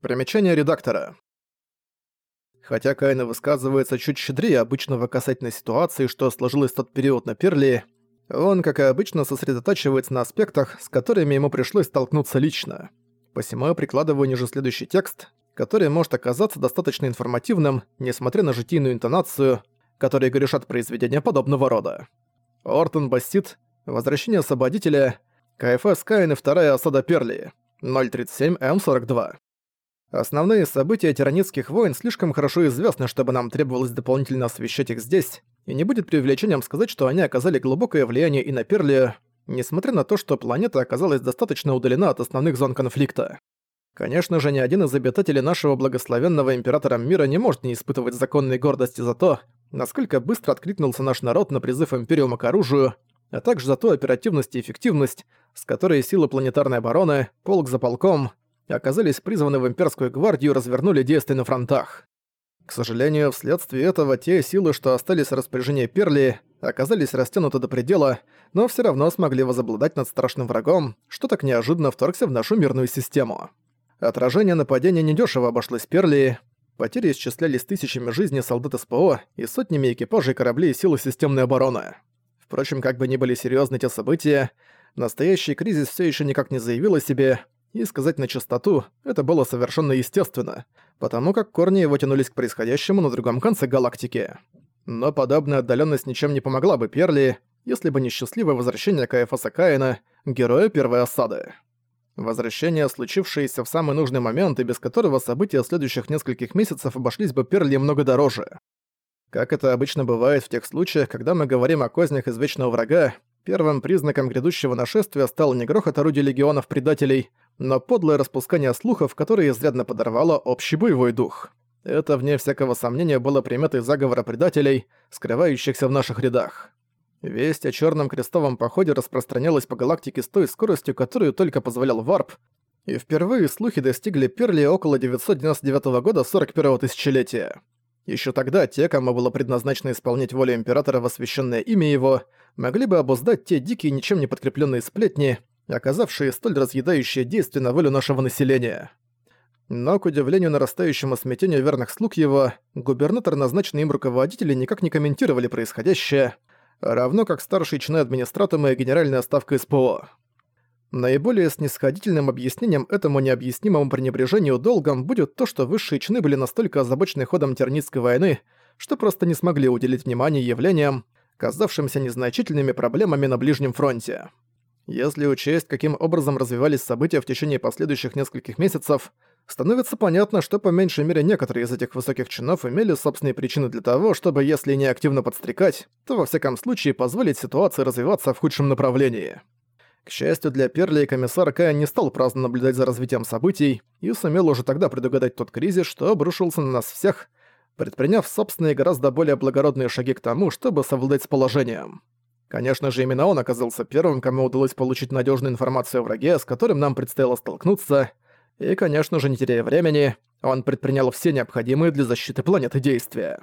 Примечание редактора. Хотя Кайна высказывается чуть щедрее обычного касательно ситуации, что сложилось в тот период на Перли, он, как и обычно, сосредотачивается на аспектах, с которыми ему пришлось столкнуться лично. Посему я прикладываю ниже следующий текст, который может оказаться достаточно информативным, несмотря на житийную интонацию, которые грешат произведения подобного рода. Ортон Бастит, Возвращение Освободителя, КФС Каин и Вторая Осада Перли, 037М42. Основные события тиранитских войн слишком хорошо известны, чтобы нам требовалось дополнительно освещать их здесь, и не будет привлечением сказать, что они оказали глубокое влияние и на Перли, несмотря на то, что планета оказалась достаточно удалена от основных зон конфликта. Конечно же, ни один из обитателей нашего благословенного императором мира не может не испытывать законной гордости за то, насколько быстро откликнулся наш народ на призыв Империума к оружию, а также за ту оперативность и эффективность, с которой силы планетарной обороны, полк за полком, оказались призваны в имперскую гвардию и развернули действия на фронтах. К сожалению, вследствие этого те силы, что остались в распоряжении Перли, оказались растянуты до предела, но все равно смогли возобладать над страшным врагом, что так неожиданно вторгся в нашу мирную систему. Отражение нападения недешево обошлось Перли, потери исчислялись тысячами жизней солдат СПО и сотнями экипажей кораблей силы системной обороны. Впрочем, как бы ни были серьезны те события, настоящий кризис все еще никак не заявил о себе, и сказать на чистоту, это было совершенно естественно, потому как корни его тянулись к происходящему на другом конце галактики. Но подобная отдаленность ничем не помогла бы Перли, если бы не счастливое возвращение Каэфаса Каина, героя первой осады. Возвращение, случившееся в самый нужный момент и без которого события следующих нескольких месяцев обошлись бы Перли много дороже. Как это обычно бывает в тех случаях, когда мы говорим о кознях извечного врага, первым признаком грядущего нашествия стал не грохот орудий легионов предателей, но подлое распускание слухов, которое изрядно подорвало общий боевой дух. Это, вне всякого сомнения, было приметой заговора предателей, скрывающихся в наших рядах. Весть о черном крестовом походе распространялась по галактике с той скоростью, которую только позволял варп, и впервые слухи достигли Перли около 999 года 41-го тысячелетия. Еще тогда те, кому было предназначено исполнять волю Императора в освященное имя его, могли бы обуздать те дикие, ничем не подкрепленные сплетни, оказавшие столь разъедающее действие на волю нашего населения. Но, к удивлению нарастающему смятению верных слуг его, губернатор, назначенный им руководители, никак не комментировали происходящее, равно как старший чины администратума и генеральная ставка СПО. Наиболее снисходительным объяснением этому необъяснимому пренебрежению долгом будет то, что высшие чины были настолько озабочены ходом Тернистской войны, что просто не смогли уделить внимание явлениям, казавшимся незначительными проблемами на Ближнем фронте. Если учесть, каким образом развивались события в течение последующих нескольких месяцев, становится понятно, что по меньшей мере некоторые из этих высоких чинов имели собственные причины для того, чтобы, если не активно подстрекать, то во всяком случае позволить ситуации развиваться в худшем направлении. К счастью для Перли, комиссар Кая не стал праздно наблюдать за развитием событий и сумел уже тогда предугадать тот кризис, что обрушился на нас всех, предприняв собственные гораздо более благородные шаги к тому, чтобы совладать с положением. Конечно же, именно он оказался первым, кому удалось получить надежную информацию о враге, с которым нам предстояло столкнуться, и, конечно же, не теряя времени, он предпринял все необходимые для защиты планеты действия.